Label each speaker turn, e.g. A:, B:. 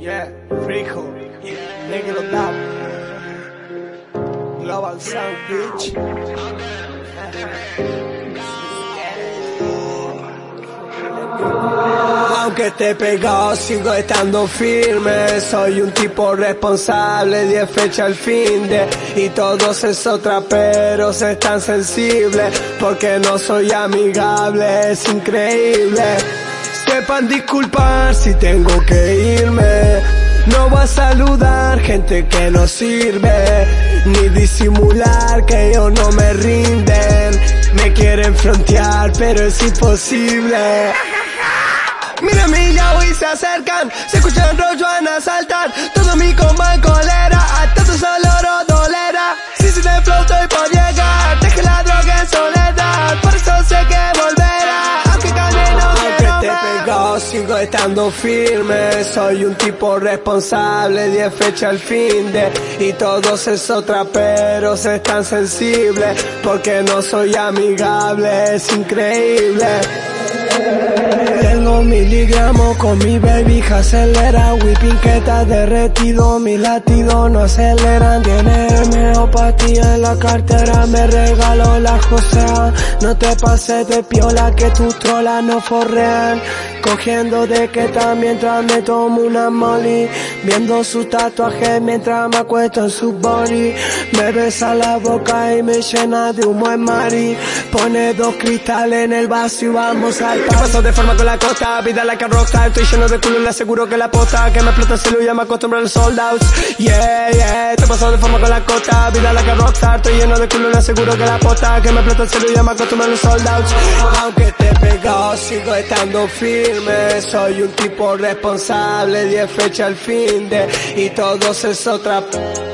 A: Yeah, Frijo, Negro Dab, Global Sound Beach. Aunque esté pegado, sigo estando firme. Soy un tipo responsable, 10 fecha al fin de. Y todos esos traperos están sensibles. Porque no soy amigable, es increíble. Sepan disculpar si tengo que irme. Saludar gente que no sirve, ni disimular que ellos no me rinden. Me quieren frontear, pero es imposible. Mira mi yao y se acercan, sigo estando firme, soy un tipo responsable, 10 fecha al fin de, y todos esos traperos están sensibles, porque no soy amigable, es increíble. Tengo miligramos con mi baby acelera Whipping que está derretido, mi latido no aceleran. Tiene homeopatía en la cartera, me regaló la Josea No te pases de piola que tus trolas no forrean Cogiendo de que está mientras me tomo una molly. Viendo su tatuaje mientras me acuesto en su body. Me besa la boca y me llena de humo en mari. Pone dos cristales en el vaso y vamos al party paso de forma con la costa, vida la que rockstar Estoy lleno de culo y le aseguro que la posta. Que me explota el celu y ya me acostumbro a los sold outs. Yeah, yeah, te paso de forma con la costa Vida la que rockstar, estoy lleno de culo y le aseguro que la posta. Que me explota el celu y ya me acostumbro a los sold Aunque pegado, sigo estando firme. Soy un tipo responsable, 10 fecha al fin de Y todos esos trap